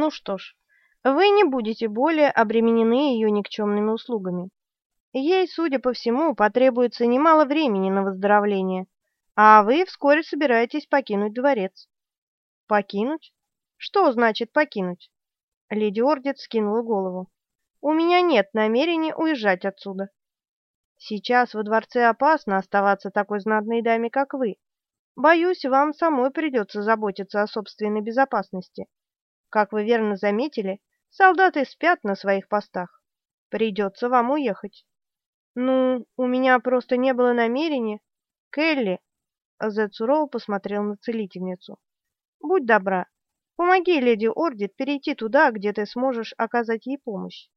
Ну что ж, вы не будете более обременены ее никчемными услугами. Ей, судя по всему, потребуется немало времени на выздоровление, а вы вскоре собираетесь покинуть дворец. Покинуть? Что значит покинуть? Леди Ордит скинула голову. У меня нет намерения уезжать отсюда. Сейчас во дворце опасно оставаться такой знатной даме, как вы. Боюсь, вам самой придется заботиться о собственной безопасности. Как вы верно заметили, солдаты спят на своих постах. Придется вам уехать. Ну, у меня просто не было намерения. Келли, Зед сурово посмотрел на целительницу. Будь добра, помоги леди Ордит перейти туда, где ты сможешь оказать ей помощь.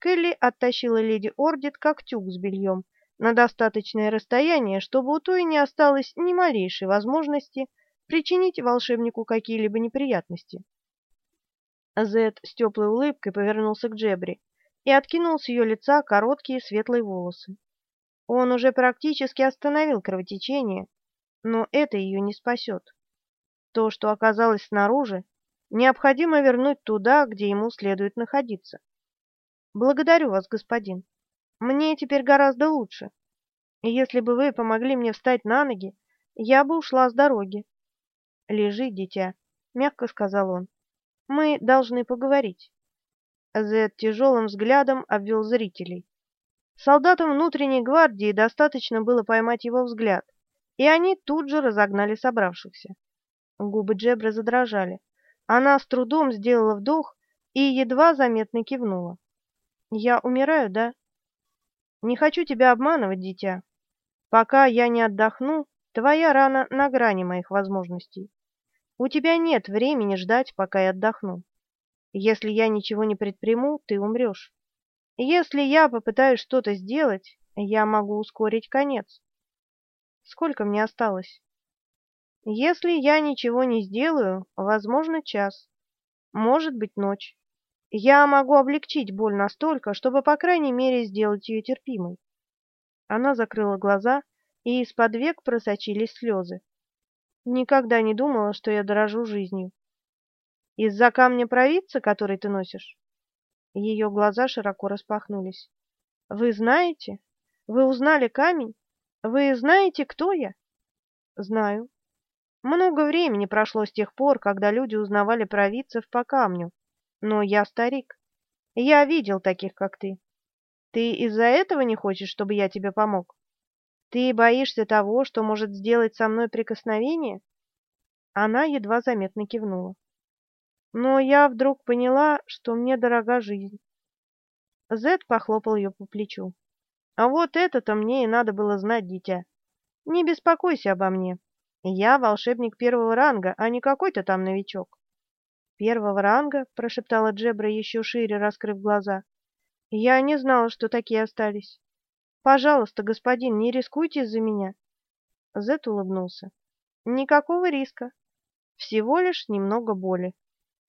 Келли оттащила леди Ордит как тюк с бельем на достаточное расстояние, чтобы у той не осталось ни малейшей возможности причинить волшебнику какие-либо неприятности. Зед с теплой улыбкой повернулся к Джебри и откинул с ее лица короткие светлые волосы. Он уже практически остановил кровотечение, но это ее не спасет. То, что оказалось снаружи, необходимо вернуть туда, где ему следует находиться. Благодарю вас, господин. Мне теперь гораздо лучше. Если бы вы помогли мне встать на ноги, я бы ушла с дороги. Лежи, дитя, мягко сказал он. Мы должны поговорить. Зед тяжелым взглядом обвел зрителей. Солдатам внутренней гвардии достаточно было поймать его взгляд, и они тут же разогнали собравшихся. Губы Джебра задрожали. Она с трудом сделала вдох и едва заметно кивнула. Я умираю, да? Не хочу тебя обманывать, дитя. Пока я не отдохну, твоя рана на грани моих возможностей. У тебя нет времени ждать, пока я отдохну. Если я ничего не предприму, ты умрешь. Если я попытаюсь что-то сделать, я могу ускорить конец. Сколько мне осталось? Если я ничего не сделаю, возможно, час. Может быть, ночь. Я могу облегчить боль настолько, чтобы, по крайней мере, сделать ее терпимой. Она закрыла глаза, и из-под век просочились слезы. Никогда не думала, что я дорожу жизнью. Из-за камня провидца, который ты носишь? Ее глаза широко распахнулись. Вы знаете? Вы узнали камень? Вы знаете, кто я? Знаю. Много времени прошло с тех пор, когда люди узнавали провидцев по камню. Но я старик. Я видел таких, как ты. Ты из-за этого не хочешь, чтобы я тебе помог? Ты боишься того, что может сделать со мной прикосновение? Она едва заметно кивнула. Но я вдруг поняла, что мне дорога жизнь. Зед похлопал ее по плечу. А вот это-то мне и надо было знать, дитя. Не беспокойся обо мне. Я волшебник первого ранга, а не какой-то там новичок. «Первого ранга?» — прошептала Джебра, еще шире раскрыв глаза. «Я не знала, что такие остались. Пожалуйста, господин, не рискуйте из-за меня». Зет улыбнулся. «Никакого риска. Всего лишь немного боли.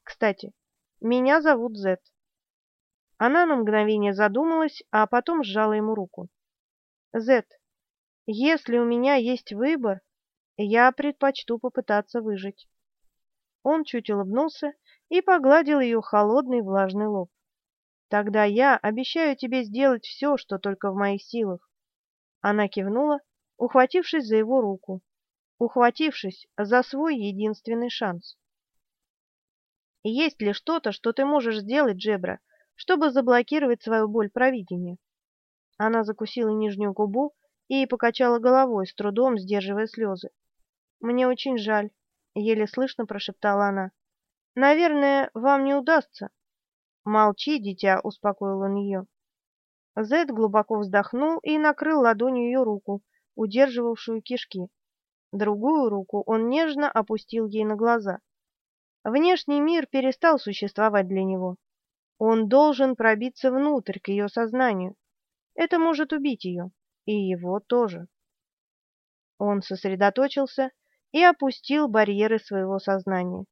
Кстати, меня зовут Зет». Она на мгновение задумалась, а потом сжала ему руку. «Зет, если у меня есть выбор, я предпочту попытаться выжить». Он чуть улыбнулся и погладил ее холодный влажный лоб. «Тогда я обещаю тебе сделать все, что только в моих силах». Она кивнула, ухватившись за его руку, ухватившись за свой единственный шанс. «Есть ли что-то, что ты можешь сделать, Джебра, чтобы заблокировать свою боль провидения?» Она закусила нижнюю губу и покачала головой, с трудом сдерживая слезы. «Мне очень жаль. — еле слышно прошептала она. «Наверное, вам не удастся». «Молчи, дитя», — успокоил он ее. Зед глубоко вздохнул и накрыл ладонью ее руку, удерживавшую кишки. Другую руку он нежно опустил ей на глаза. Внешний мир перестал существовать для него. Он должен пробиться внутрь, к ее сознанию. Это может убить ее, и его тоже. Он сосредоточился и опустил барьеры своего сознания.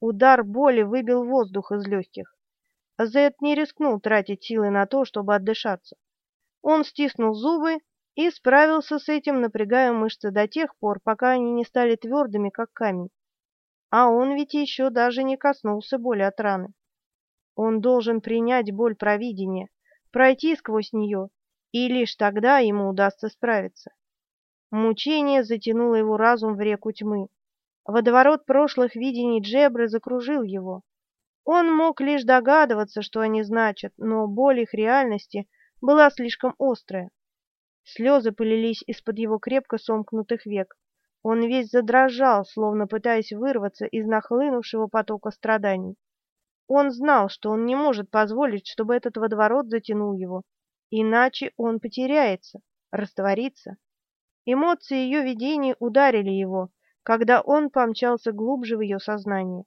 Удар боли выбил воздух из легких. Зед не рискнул тратить силы на то, чтобы отдышаться. Он стиснул зубы и справился с этим, напрягая мышцы до тех пор, пока они не стали твердыми, как камень. а он ведь еще даже не коснулся боли от раны. Он должен принять боль провидения, пройти сквозь нее, и лишь тогда ему удастся справиться. Мучение затянуло его разум в реку тьмы. Водоворот прошлых видений Джебры закружил его. Он мог лишь догадываться, что они значат, но боль их реальности была слишком острая. Слезы полились из-под его крепко сомкнутых век. Он весь задрожал, словно пытаясь вырваться из нахлынувшего потока страданий. Он знал, что он не может позволить, чтобы этот водоворот затянул его, иначе он потеряется, растворится. Эмоции ее видений ударили его, когда он помчался глубже в ее сознание.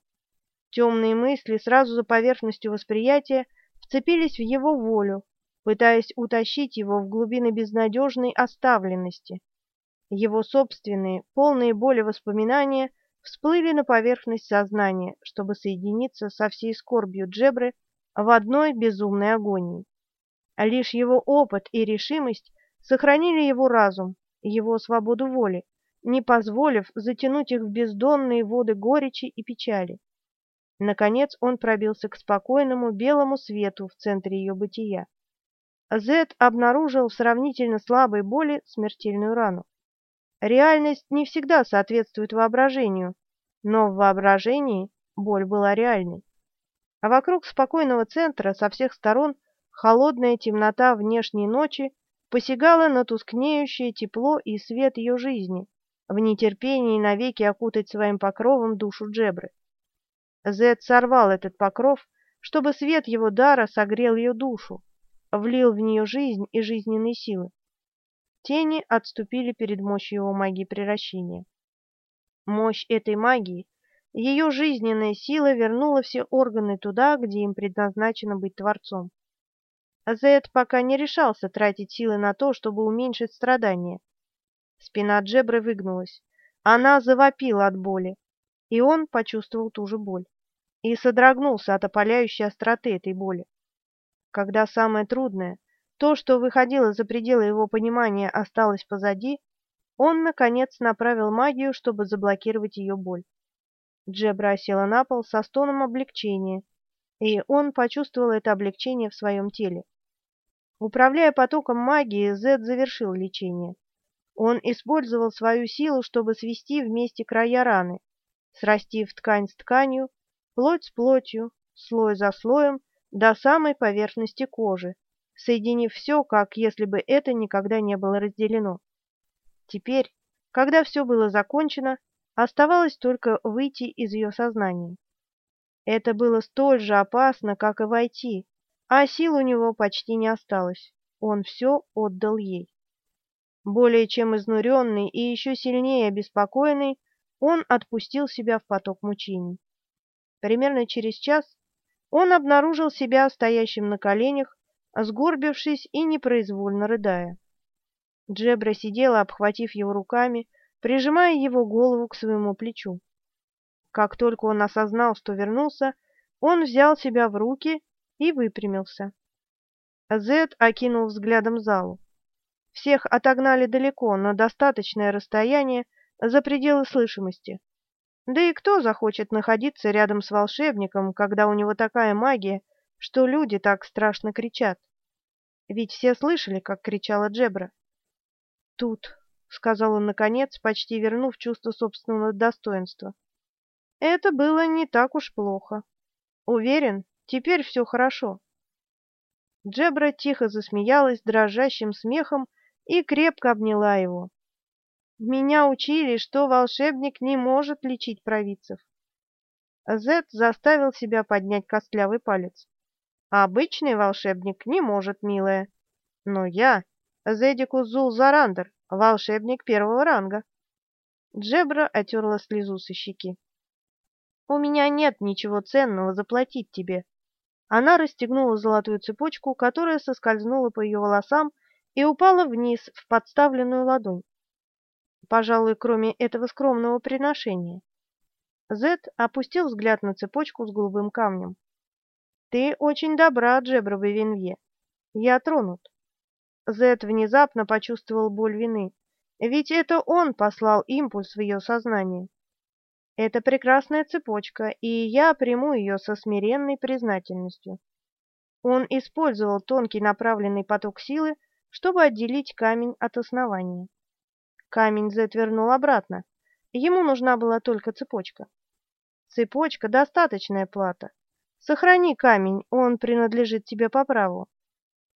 Темные мысли сразу за поверхностью восприятия вцепились в его волю, пытаясь утащить его в глубины безнадежной оставленности. Его собственные, полные боли воспоминания всплыли на поверхность сознания, чтобы соединиться со всей скорбью Джебры в одной безумной агонии. А лишь его опыт и решимость сохранили его разум, его свободу воли, не позволив затянуть их в бездонные воды горечи и печали. Наконец он пробился к спокойному белому свету в центре ее бытия. Зет обнаружил в сравнительно слабой боли смертельную рану. Реальность не всегда соответствует воображению, но в воображении боль была реальной. А вокруг спокойного центра со всех сторон холодная темнота внешней ночи посягала на тускнеющее тепло и свет ее жизни, в нетерпении навеки окутать своим покровом душу Джебры. Зет сорвал этот покров, чтобы свет его дара согрел ее душу, влил в нее жизнь и жизненные силы. Тени отступили перед мощью его магии превращения. Мощь этой магии, ее жизненная сила вернула все органы туда, где им предназначено быть Творцом. Зед пока не решался тратить силы на то, чтобы уменьшить страдания. Спина Джебры выгнулась. Она завопила от боли, и он почувствовал ту же боль. И содрогнулся от опаляющей остроты этой боли. Когда самое трудное, то, что выходило за пределы его понимания, осталось позади, он, наконец, направил магию, чтобы заблокировать ее боль. Джебра села на пол со стоном облегчения, и он почувствовал это облегчение в своем теле. Управляя потоком магии, Зед завершил лечение. Он использовал свою силу, чтобы свести вместе края раны, срастив ткань с тканью, плоть с плотью, слой за слоем, до самой поверхности кожи, соединив все, как если бы это никогда не было разделено. Теперь, когда все было закончено, оставалось только выйти из ее сознания. Это было столь же опасно, как и войти, а сил у него почти не осталось. Он все отдал ей. Более чем изнуренный и еще сильнее обеспокоенный, он отпустил себя в поток мучений. Примерно через час он обнаружил себя стоящим на коленях сгорбившись и непроизвольно рыдая. Джебра сидела, обхватив его руками, прижимая его голову к своему плечу. Как только он осознал, что вернулся, он взял себя в руки и выпрямился. Зед окинул взглядом залу. Всех отогнали далеко, на достаточное расстояние за пределы слышимости. Да и кто захочет находиться рядом с волшебником, когда у него такая магия, что люди так страшно кричат. Ведь все слышали, как кричала Джебра. «Тут», — сказал он наконец, почти вернув чувство собственного достоинства. «Это было не так уж плохо. Уверен, теперь все хорошо». Джебра тихо засмеялась дрожащим смехом и крепко обняла его. «Меня учили, что волшебник не может лечить провидцев». Зет заставил себя поднять костлявый палец. Обычный волшебник не может, милая. Но я, Зедикус Зул Зарандер, волшебник первого ранга. Джебра отерла слезу со щеки. У меня нет ничего ценного заплатить тебе. Она расстегнула золотую цепочку, которая соскользнула по ее волосам и упала вниз в подставленную ладонь. Пожалуй, кроме этого скромного приношения. Зед опустил взгляд на цепочку с голубым камнем. Ты очень добра, Джебра Венвье. Я тронут. Зет внезапно почувствовал боль вины. Ведь это он послал импульс в ее сознание. Это прекрасная цепочка, и я приму ее со смиренной признательностью. Он использовал тонкий направленный поток силы, чтобы отделить камень от основания. Камень затвернул обратно. Ему нужна была только цепочка. Цепочка — достаточная плата. Сохрани камень, он принадлежит тебе по праву.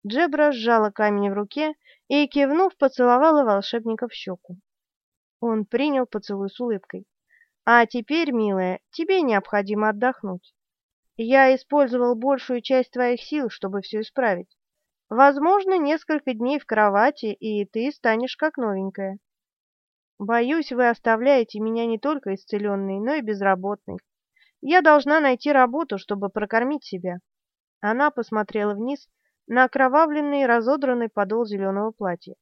Джебра сжала камень в руке и, кивнув, поцеловала волшебника в щеку. Он принял поцелуй с улыбкой. «А теперь, милая, тебе необходимо отдохнуть. Я использовал большую часть твоих сил, чтобы все исправить. Возможно, несколько дней в кровати, и ты станешь как новенькая. Боюсь, вы оставляете меня не только исцеленной, но и безработной. Я должна найти работу, чтобы прокормить себя». Она посмотрела вниз на окровавленный разодранный подол зеленого платья.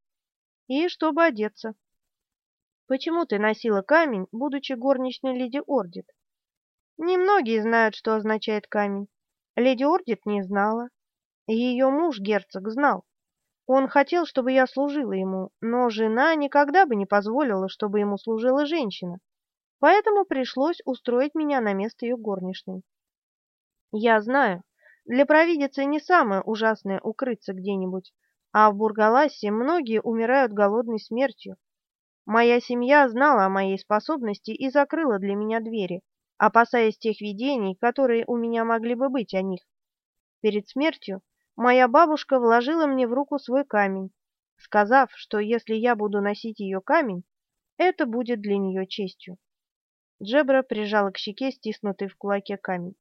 «И чтобы одеться». «Почему ты носила камень, будучи горничной леди Ордит?» Немногие знают, что означает камень. Леди Ордит не знала. Ее муж, герцог, знал. Он хотел, чтобы я служила ему, но жена никогда бы не позволила, чтобы ему служила женщина. Поэтому пришлось устроить меня на место ее горничной. Я знаю, для провидицы не самое ужасное укрыться где-нибудь, а в Бургаласе многие умирают голодной смертью. Моя семья знала о моей способности и закрыла для меня двери, опасаясь тех видений, которые у меня могли бы быть о них. Перед смертью моя бабушка вложила мне в руку свой камень, сказав, что если я буду носить ее камень, это будет для нее честью. Джебра прижала к щеке стиснутый в кулаке камень.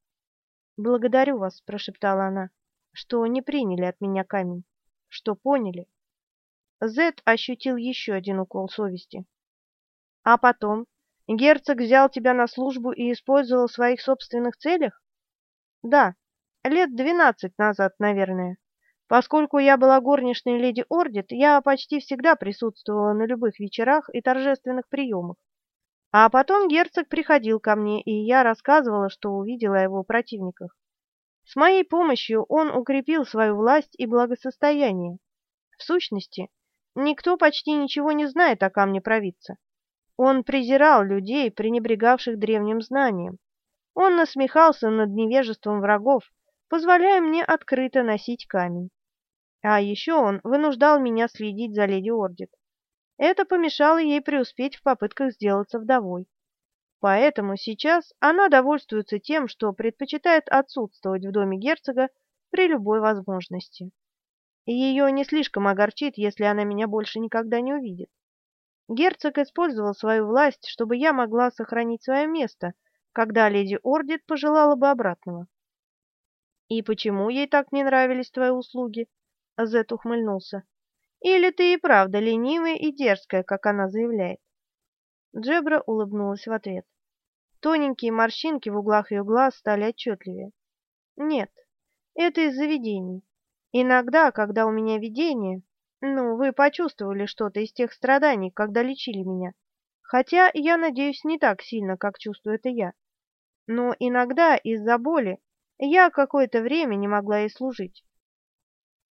«Благодарю вас», — прошептала она, — «что не приняли от меня камень, что поняли». Зет ощутил еще один укол совести. «А потом Герцог взял тебя на службу и использовал в своих собственных целях? Да, лет двенадцать назад, наверное. Поскольку я была горничной леди Ордит, я почти всегда присутствовала на любых вечерах и торжественных приемах. А потом герцог приходил ко мне, и я рассказывала, что увидела о его противниках. С моей помощью он укрепил свою власть и благосостояние. В сущности, никто почти ничего не знает о камне провидца. Он презирал людей, пренебрегавших древним знанием. Он насмехался над невежеством врагов, позволяя мне открыто носить камень. А еще он вынуждал меня следить за леди Ордит. Это помешало ей преуспеть в попытках сделаться вдовой. Поэтому сейчас она довольствуется тем, что предпочитает отсутствовать в доме герцога при любой возможности. Ее не слишком огорчит, если она меня больше никогда не увидит. Герцог использовал свою власть, чтобы я могла сохранить свое место, когда леди Ордит пожелала бы обратного. «И почему ей так не нравились твои услуги?» Зет ухмыльнулся. «Или ты и правда ленивая и дерзкая, как она заявляет?» Джебра улыбнулась в ответ. Тоненькие морщинки в углах ее глаз стали отчетливее. «Нет, это из-за видений. Иногда, когда у меня видение, ну, вы почувствовали что-то из тех страданий, когда лечили меня. Хотя, я надеюсь, не так сильно, как чувствую это я. Но иногда из-за боли я какое-то время не могла ей служить.